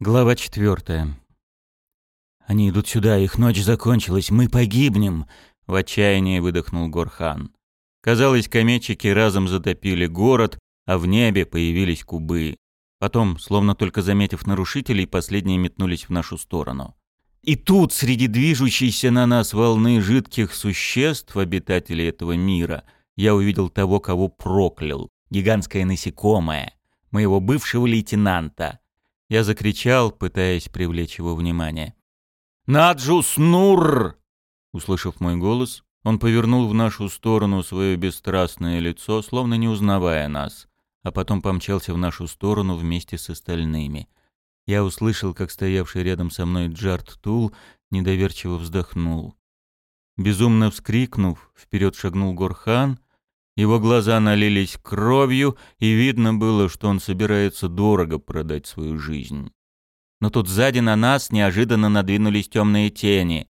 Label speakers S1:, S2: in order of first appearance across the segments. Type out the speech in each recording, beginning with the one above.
S1: Глава четвертая. «Они идут сюда, их ночь закончилась, мы погибнем!» — в отчаянии выдохнул Горхан. Казалось, кометчики разом затопили город, а в небе появились кубы. Потом, словно только заметив нарушителей, последние метнулись в нашу сторону. И тут, среди движущейся на нас волны жидких существ, обитателей этого мира, я увидел того, кого проклял. Гигантское насекомое. Моего бывшего лейтенанта — я закричал, пытаясь привлечь его внимание. «Наджус Нур!» Услышав мой голос, он повернул в нашу сторону свое бесстрастное лицо, словно не узнавая нас, а потом помчался в нашу сторону вместе с остальными. Я услышал, как стоявший рядом со мной Джарт Тул недоверчиво вздохнул. Безумно вскрикнув, вперед шагнул Горхан, его глаза налились кровью, и видно было, что он собирается дорого продать свою жизнь. Но тут сзади на нас неожиданно надвинулись темные тени.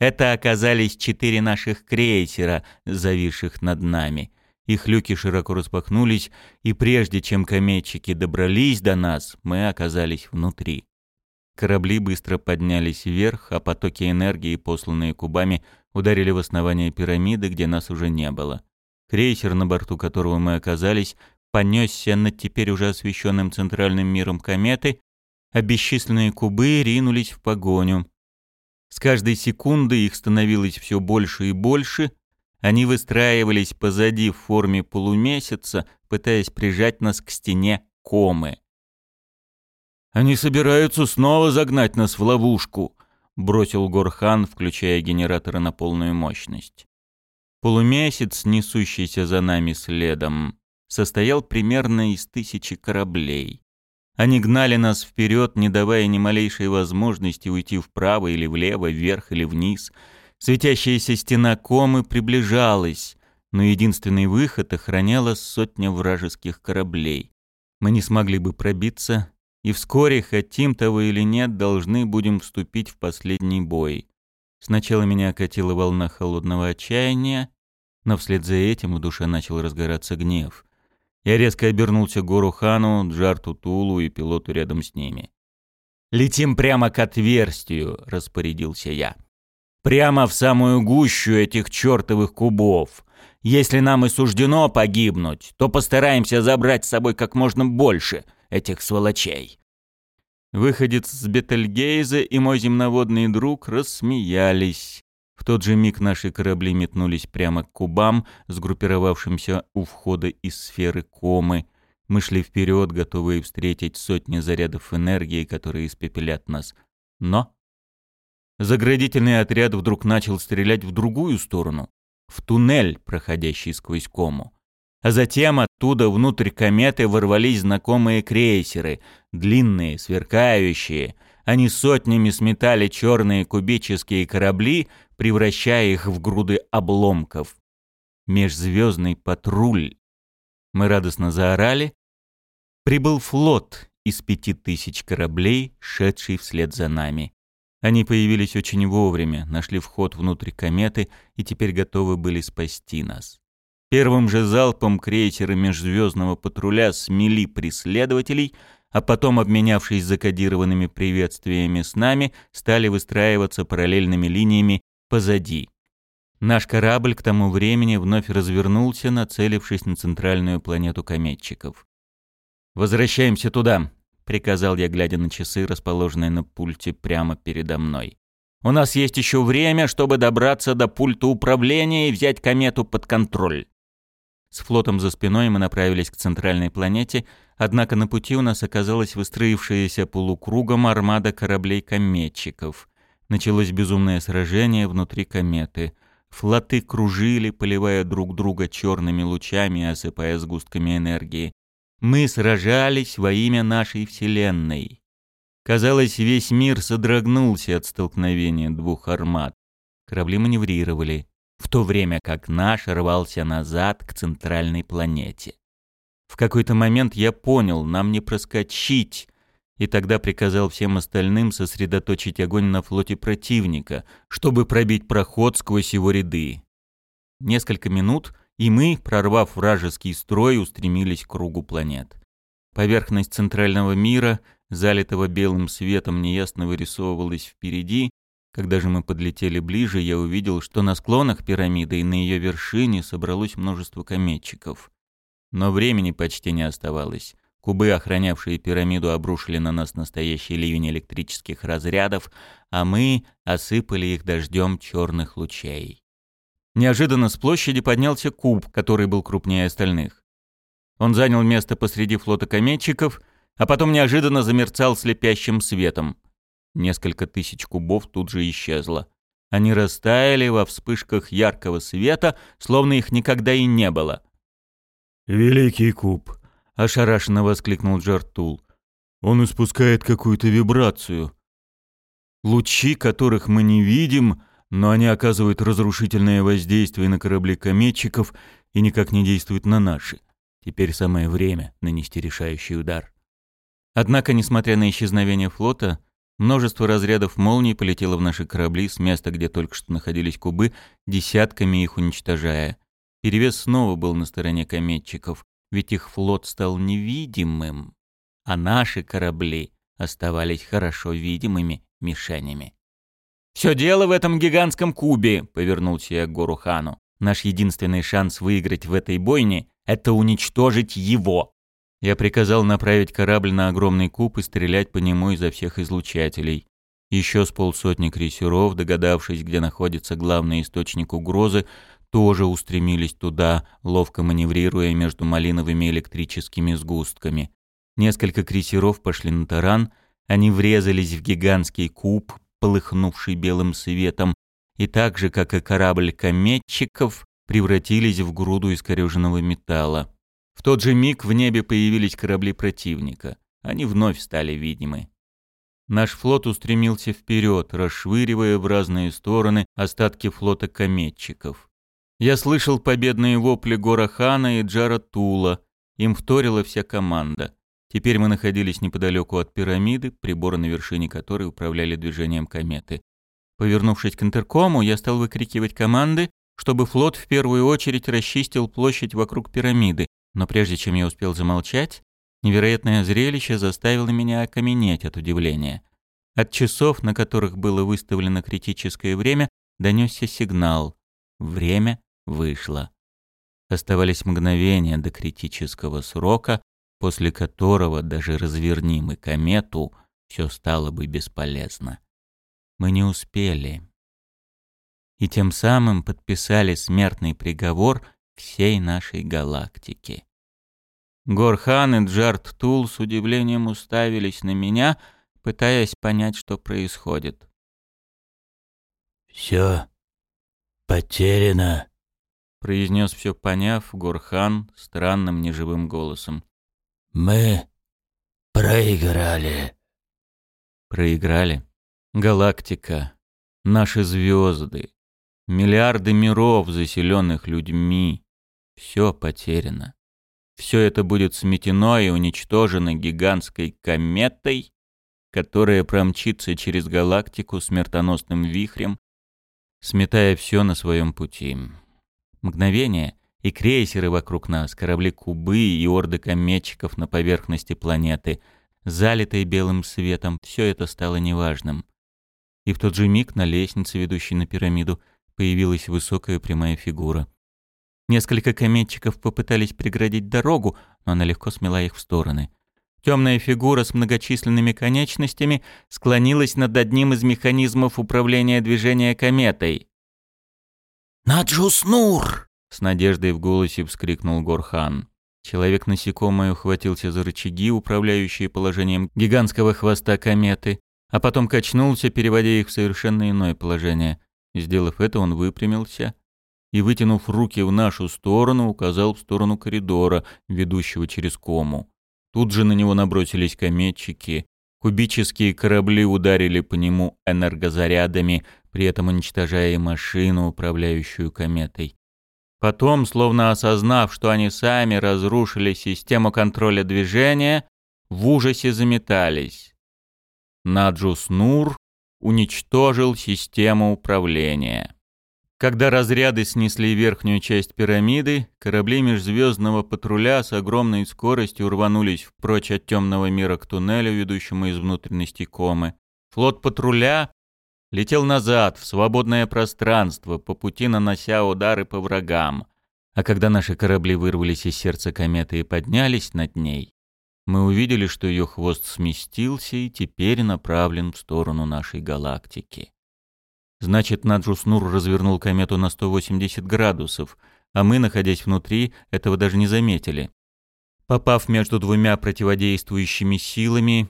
S1: Это оказались четыре наших крейсера, зависших над нами. Их люки широко распахнулись, и прежде чем кометчики добрались до нас, мы оказались внутри. Корабли быстро поднялись вверх, а потоки энергии, посланные кубами, ударили в основание пирамиды, где нас уже не было. Крейсер, на борту которого мы оказались, понесся над теперь уже освещенным центральным миром кометы, а бесчисленные кубы ринулись в погоню. С каждой секундой их становилось все больше и больше, они выстраивались позади в форме полумесяца, пытаясь прижать нас к стене комы. «Они собираются снова загнать нас в ловушку», — бросил Горхан, включая генераторы на полную мощность. Полумесяц, несущийся за нами следом, состоял примерно из тысячи кораблей. Они гнали нас вперед, не давая ни малейшей возможности уйти вправо или влево, вверх или вниз. Светящаяся стена комы приближалась, но единственный выход охраняла сотня вражеских кораблей. Мы не смогли бы пробиться, и вскоре, хотим того или нет, должны будем вступить в последний бой. Сначала меня окатила волна холодного отчаяния, но вслед за этим в душе начал разгораться гнев. Я резко обернулся к Гору Хану, Джарту Тулу и пилоту рядом с ними. «Летим прямо к отверстию», — распорядился я. «Прямо в самую гущу этих чертовых кубов. Если нам и суждено погибнуть, то постараемся забрать с собой как можно больше этих сволочей». Выходец с Бетельгейза и мой земноводный друг рассмеялись. В тот же миг наши корабли метнулись прямо к кубам, сгруппировавшимся у входа из сферы комы. Мы шли вперед, готовые встретить сотни зарядов энергии, которые испепелят нас. Но заградительный отряд вдруг начал стрелять в другую сторону, в туннель, проходящий сквозь кому. А затем оттуда внутрь кометы ворвались знакомые крейсеры, длинные, сверкающие. Они сотнями сметали черные кубические корабли, превращая их в груды обломков. Межзвездный патруль. Мы радостно заорали. Прибыл флот из пяти тысяч кораблей, шедший вслед за нами. Они появились очень вовремя, нашли вход внутрь кометы и теперь готовы были спасти нас. Первым же залпом крейсеры межзвездного патруля смели преследователей, а потом, обменявшись закодированными приветствиями с нами, стали выстраиваться параллельными линиями позади. Наш корабль к тому времени вновь развернулся, нацелившись на центральную планету кометчиков. «Возвращаемся туда», — приказал я, глядя на часы, расположенные на пульте прямо передо мной. «У нас есть еще время, чтобы добраться до пульта управления и взять комету под контроль». С флотом за спиной мы направились к центральной планете, однако на пути у нас оказалась выстроившаяся полукругом армада кораблей-кометчиков — Началось безумное сражение внутри кометы. Флоты кружили, поливая друг друга черными лучами осыпая сгустками энергии. Мы сражались во имя нашей Вселенной. Казалось, весь мир содрогнулся от столкновения двух армад. Корабли маневрировали, в то время как наш рвался назад к центральной планете. В какой-то момент я понял, нам не проскочить, и тогда приказал всем остальным сосредоточить огонь на флоте противника, чтобы пробить проход сквозь его ряды. Несколько минут, и мы, прорвав вражеский строй, устремились к кругу планет. Поверхность центрального мира залитого белым светом, неясно вырисовывалось впереди. Когда же мы подлетели ближе, я увидел, что на склонах пирамиды и на ее вершине собралось множество кометчиков. Но времени почти не оставалось. Кубы, охранявшие пирамиду, обрушили на нас настоящий ливень электрических разрядов, а мы осыпали их дождем черных лучей. Неожиданно с площади поднялся куб, который был крупнее остальных. Он занял место посреди флота кометчиков, а потом неожиданно замерцал слепящим светом. Несколько тысяч кубов тут же исчезло. Они растаяли во вспышках яркого света, словно их никогда и не было.
S2: «Великий куб!»
S1: — ошарашенно воскликнул Джартул.
S2: «Он испускает какую-то вибрацию. Лучи, которых мы не видим, но они оказывают разрушительное воздействие на корабли кометчиков и никак не действуют на наши. Теперь самое время нанести решающий удар».
S1: Однако, несмотря на исчезновение флота, множество разрядов молний полетело в наши корабли с места, где только что находились кубы, десятками их уничтожая. Перевес снова был на стороне кометчиков, ведь их флот стал невидимым, а наши корабли оставались хорошо видимыми мишенями. «Все дело в этом гигантском кубе», — повернулся я к Гору Хану. «Наш единственный шанс выиграть в этой бойне — это уничтожить его». Я приказал направить корабль на огромный куб и стрелять по нему изо всех излучателей. Еще с полсотни крейсеров, догадавшись, где находится главный источник угрозы, тоже устремились туда, ловко маневрируя между малиновыми электрическими сгустками. Несколько крейсеров пошли на таран, они врезались в гигантский куб, полыхнувший белым светом, и так же, как и корабль кометчиков, превратились в груду искореженного металла. В тот же миг в небе появились корабли противника. Они вновь стали видимы. Наш флот устремился вперед, расшвыривая в разные стороны остатки флота кометчиков. Я слышал победные вопли Гора Хана и Джара Тула. Им вторила вся команда. Теперь мы находились неподалеку от пирамиды, приборы на вершине которой управляли движением кометы. Повернувшись к интеркому, я стал выкрикивать команды, чтобы флот в первую очередь расчистил площадь вокруг пирамиды, но прежде чем я успел замолчать, невероятное зрелище заставило меня окаменеть от удивления. От часов, на которых было выставлено критическое время, донесся сигнал. Время вышло. Оставались мгновения до критического срока, после которого даже разверни мы комету, все стало бы бесполезно. Мы не успели. И тем самым подписали смертный приговор всей нашей галактики. Горхан и Джарт Тул с удивлением уставились на меня, пытаясь понять, что происходит.
S2: «Все потеряно»,
S1: произнес все поняв Гурхан странным неживым голосом.
S2: «Мы проиграли».
S1: «Проиграли? Галактика, наши звезды, миллиарды миров, заселенных людьми. Все потеряно. Все это будет сметено и уничтожено гигантской кометой, которая промчится через галактику смертоносным вихрем, сметая все на своем пути. Мгновение, и крейсеры вокруг нас, корабли Кубы и орды кометчиков на поверхности планеты, залитые белым светом, все это стало неважным. И в тот же миг на лестнице, ведущей на пирамиду, появилась высокая прямая фигура. Несколько кометчиков попытались преградить дорогу, но она легко смела их в стороны. Темная фигура с многочисленными конечностями склонилась над одним из механизмов управления движения кометой.
S2: «Наджуснур!»
S1: — с надеждой в голосе вскрикнул Горхан. Человек-насекомое ухватился за рычаги, управляющие положением гигантского хвоста кометы, а потом качнулся, переводя их в совершенно иное положение. Сделав это, он выпрямился и, вытянув руки в нашу сторону, указал в сторону коридора, ведущего через кому. Тут же на него набросились кометчики. Кубические корабли ударили по нему энергозарядами, при этом уничтожая и машину, управляющую кометой. Потом, словно осознав, что они сами разрушили систему контроля движения, в ужасе заметались. Наджус Нур уничтожил систему управления. Когда разряды снесли верхнюю часть пирамиды, корабли межзвездного патруля с огромной скоростью рванулись прочь от темного мира к туннелю, ведущему из внутренности комы. Флот патруля летел назад, в свободное пространство, по пути нанося удары по врагам. А когда наши корабли вырвались из сердца кометы и поднялись над ней, мы увидели, что ее хвост сместился и теперь направлен в сторону нашей галактики. Значит, Наджуснур развернул комету на 180 градусов, а мы, находясь внутри, этого даже не заметили. Попав между двумя противодействующими силами,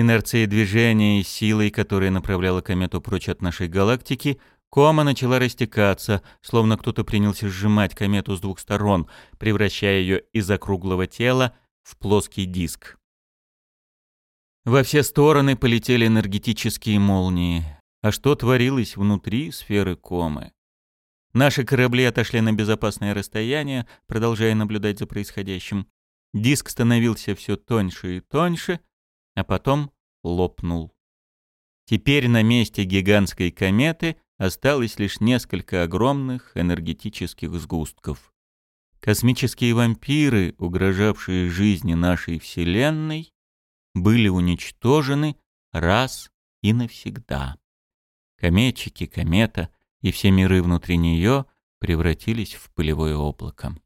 S1: инерцией движения и силой, которая направляла комету прочь от нашей галактики, кома начала растекаться, словно кто-то принялся сжимать комету с двух сторон, превращая ее из округлого тела в плоский диск. Во все стороны полетели энергетические молнии. А что творилось внутри сферы комы? Наши корабли отошли на безопасное расстояние, продолжая наблюдать за происходящим. Диск становился все тоньше и тоньше, а потом лопнул. Теперь на месте гигантской кометы осталось лишь несколько огромных энергетических сгустков. Космические вампиры, угрожавшие жизни нашей Вселенной, были уничтожены раз и навсегда. Кометчики, комета и все миры внутри нее превратились в пылевое облако.